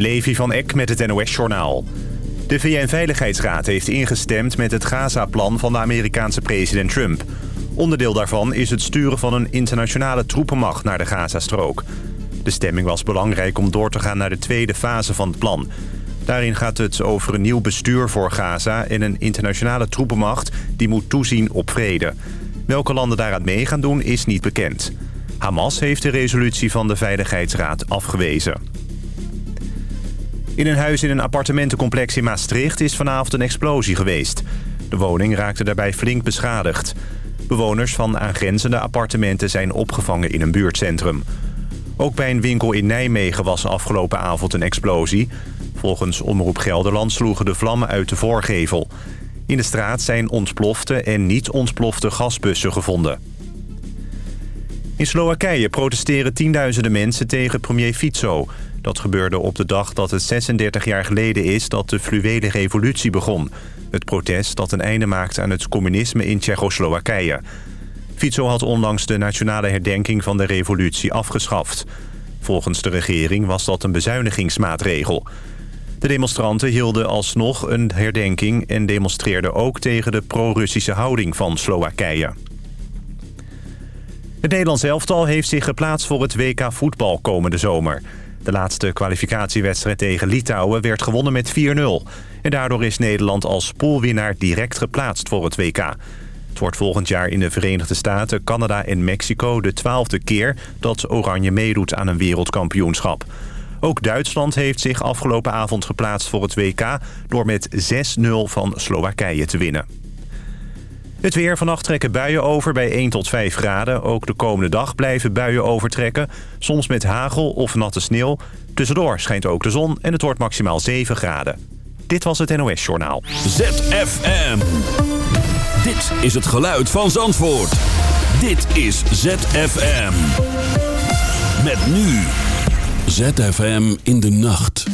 Levi van Eck met het NOS-journaal. De VN-veiligheidsraad heeft ingestemd met het Gaza-plan van de Amerikaanse president Trump. Onderdeel daarvan is het sturen van een internationale troepenmacht naar de Gazastrook. De stemming was belangrijk om door te gaan naar de tweede fase van het plan. Daarin gaat het over een nieuw bestuur voor Gaza en een internationale troepenmacht die moet toezien op vrede. Welke landen daaraan mee gaan doen is niet bekend. Hamas heeft de resolutie van de Veiligheidsraad afgewezen. In een huis in een appartementencomplex in Maastricht is vanavond een explosie geweest. De woning raakte daarbij flink beschadigd. Bewoners van aangrenzende appartementen zijn opgevangen in een buurtcentrum. Ook bij een winkel in Nijmegen was afgelopen avond een explosie. Volgens Omroep Gelderland sloegen de vlammen uit de voorgevel. In de straat zijn ontplofte en niet ontplofte gasbussen gevonden. In Slowakije protesteren tienduizenden mensen tegen premier Fico. Dat gebeurde op de dag dat het 36 jaar geleden is dat de fluwele revolutie begon. Het protest dat een einde maakte aan het communisme in Tsjechoslowakije. Fico had onlangs de nationale herdenking van de revolutie afgeschaft. Volgens de regering was dat een bezuinigingsmaatregel. De demonstranten hielden alsnog een herdenking... en demonstreerden ook tegen de pro-Russische houding van Slowakije. Het Nederlands elftal heeft zich geplaatst voor het WK voetbal komende zomer. De laatste kwalificatiewedstrijd tegen Litouwen werd gewonnen met 4-0. En daardoor is Nederland als poolwinnaar direct geplaatst voor het WK. Het wordt volgend jaar in de Verenigde Staten, Canada en Mexico... de twaalfde keer dat Oranje meedoet aan een wereldkampioenschap. Ook Duitsland heeft zich afgelopen avond geplaatst voor het WK... door met 6-0 van Slowakije te winnen. Het weer vannacht trekken buien over bij 1 tot 5 graden. Ook de komende dag blijven buien overtrekken. Soms met hagel of natte sneeuw. Tussendoor schijnt ook de zon en het wordt maximaal 7 graden. Dit was het NOS Journaal. ZFM. Dit is het geluid van Zandvoort. Dit is ZFM. Met nu. ZFM in de nacht.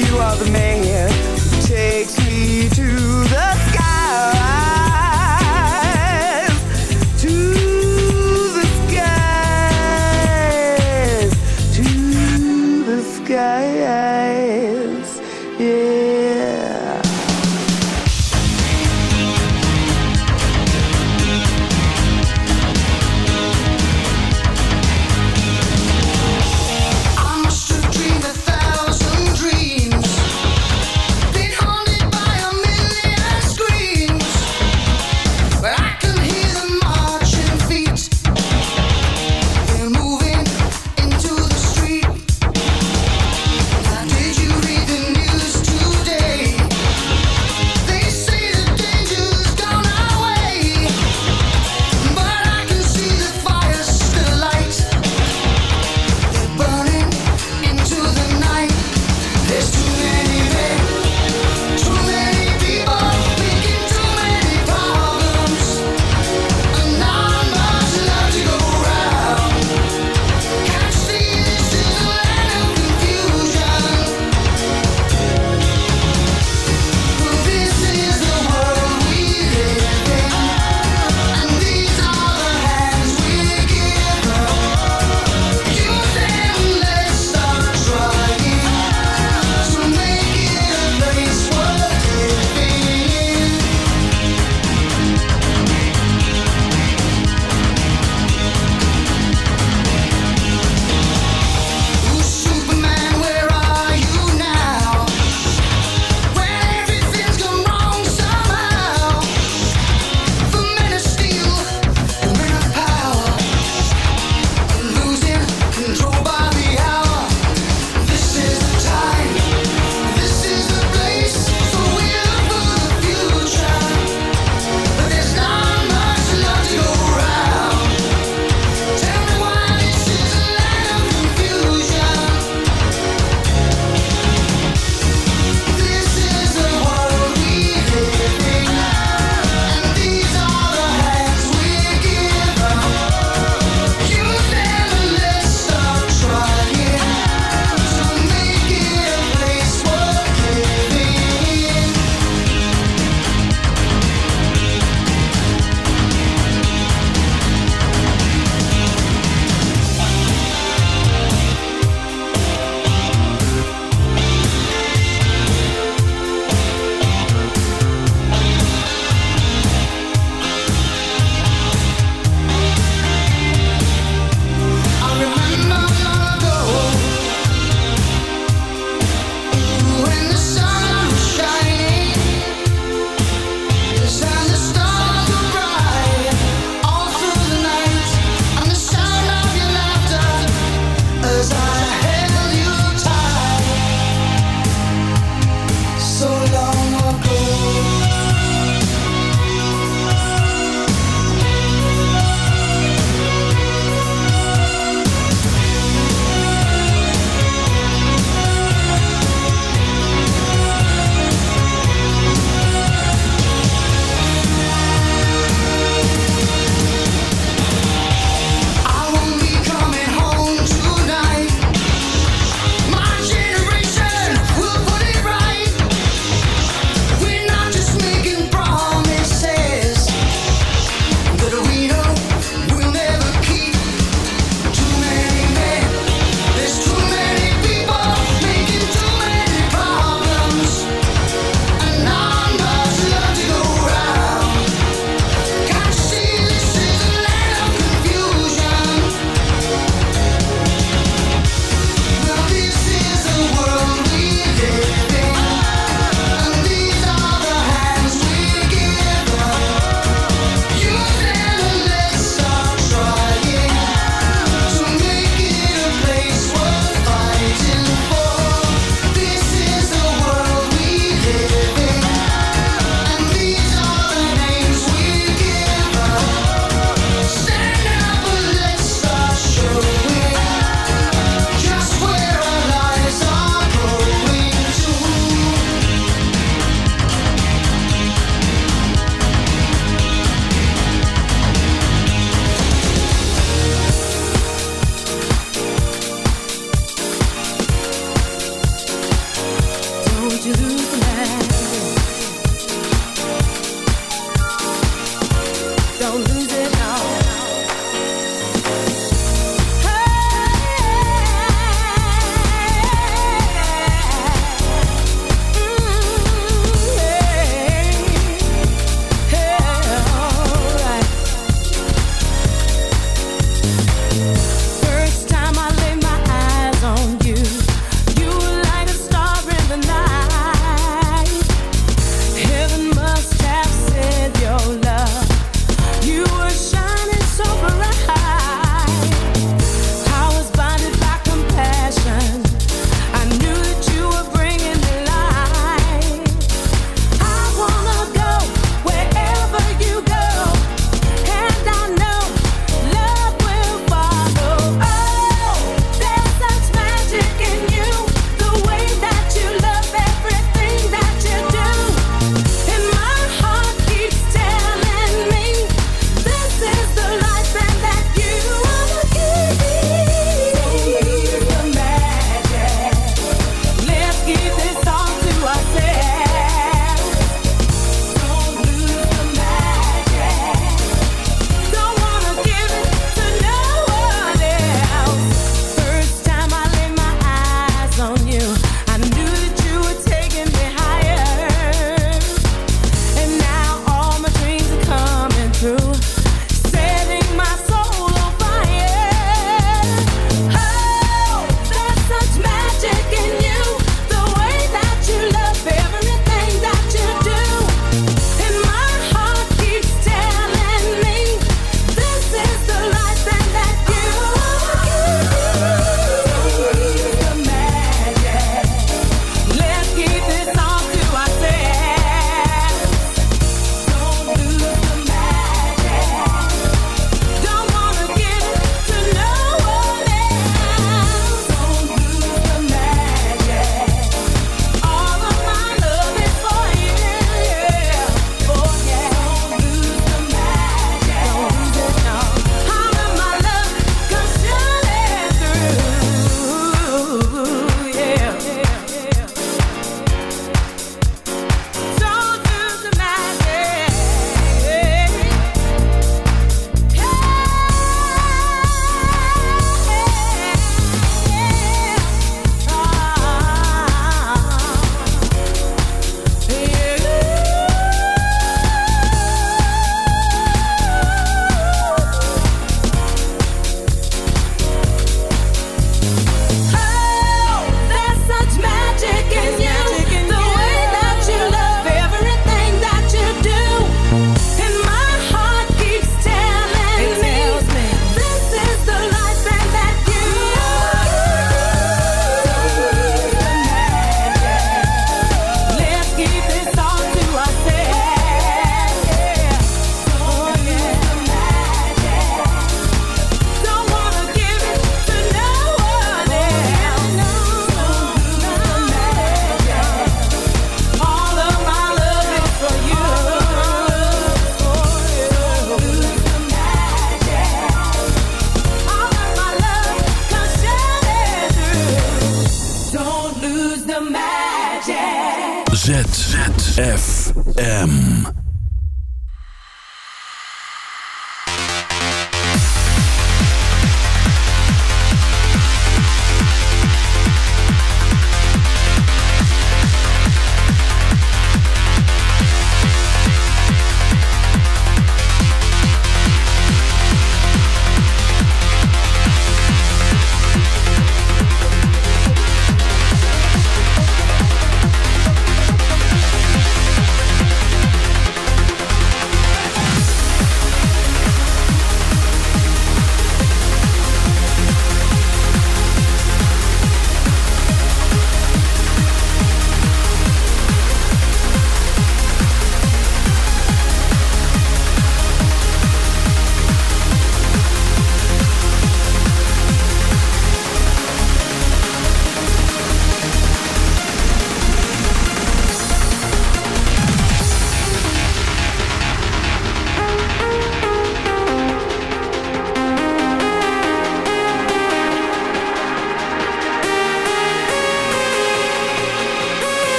You are the man who takes me to the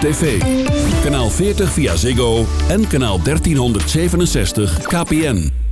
tv. Kanaal 40 via Ziggo en kanaal 1367 KPN.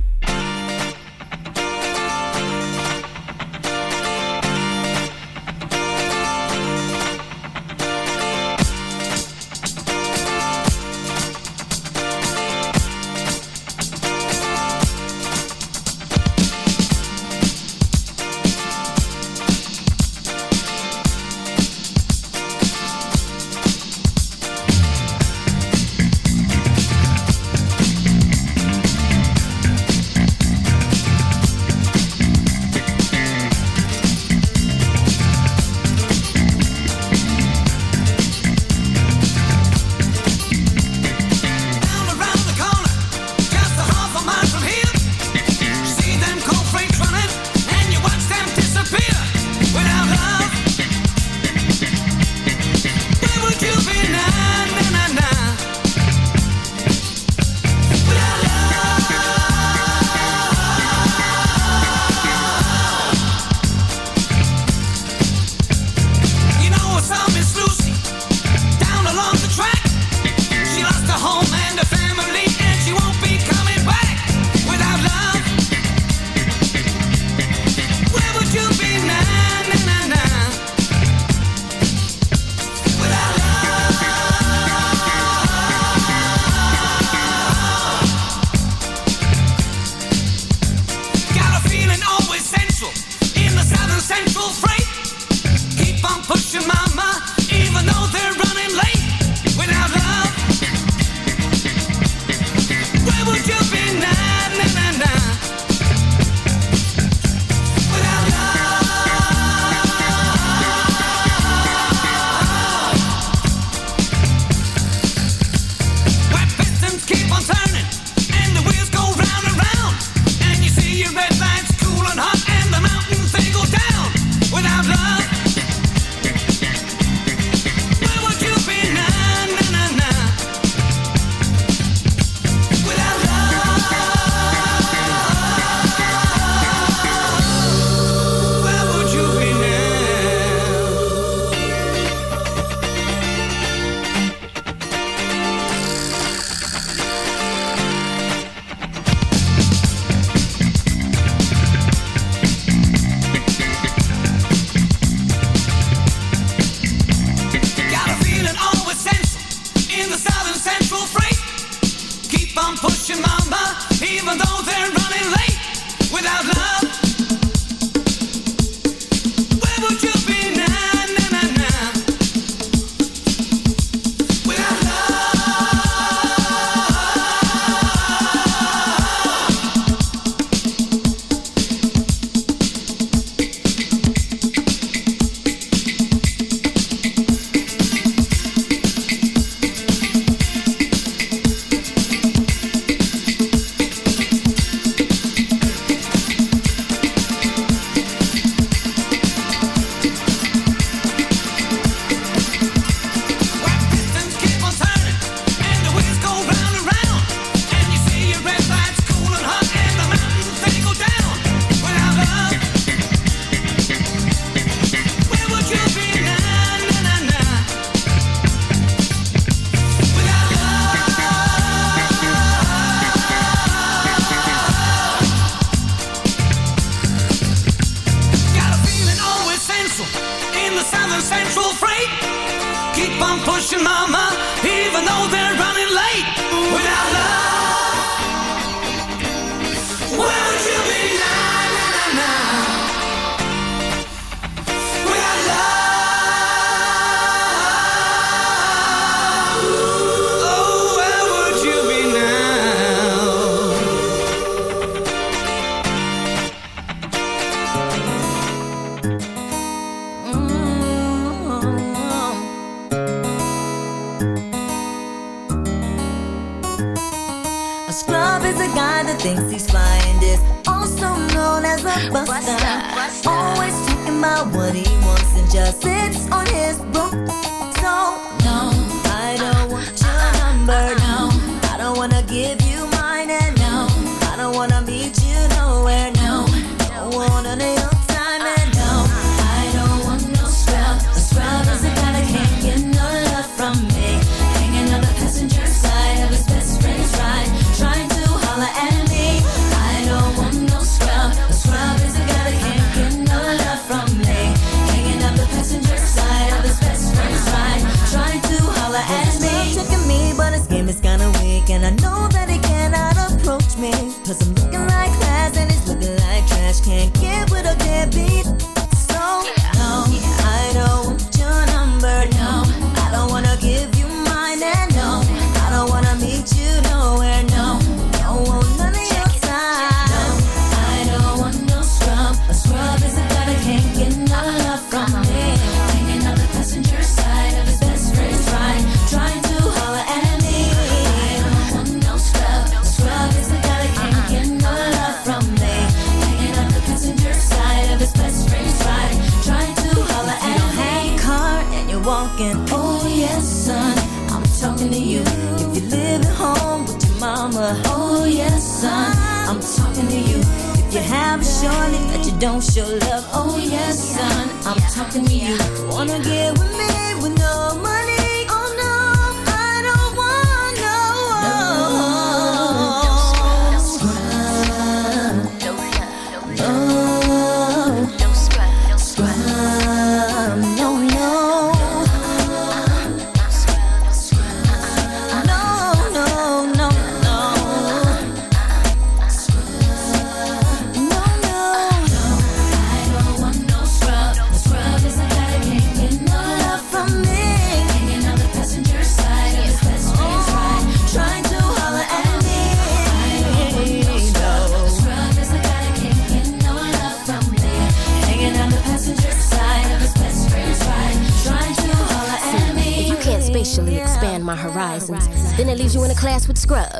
buster. Buster. Always talking about what he wants and just sits on his.